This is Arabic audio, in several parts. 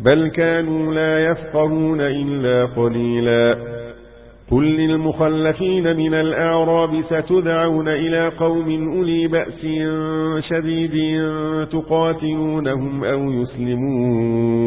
بل كانوا لا يفقهون إلا قليلا. قل للمخلفين من الأعراب ستدعون إلى قوم أولي بأس شديد تقاتلونهم أو يسلمون.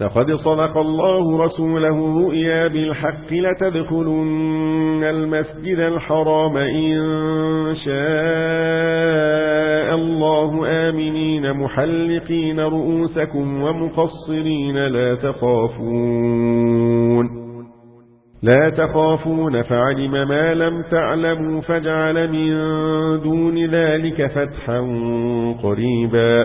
لقد صدق الله رسوله رؤيا بالحق لتدخلن المسجد الحرام إن شاء الله. آمنين محلقين رؤوسكم ومقصرين. لا تخافون. لا تخافون. فعلم ما لم تعلموا فجعل من دون ذلك فتحا قريبا.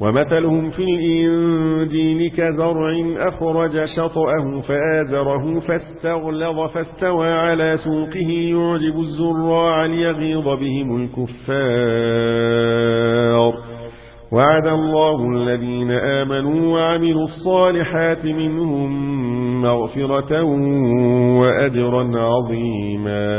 ومثلهم في الإنجيل كزرع أخرج شطأه فآذره فاستغلظ فاستوى على سوقه يعجب الزراع ليغيظ بهم الكفار. وعد الله الذين آمنوا وعملوا الصالحات منهم مغفرة وأجرا عظيما.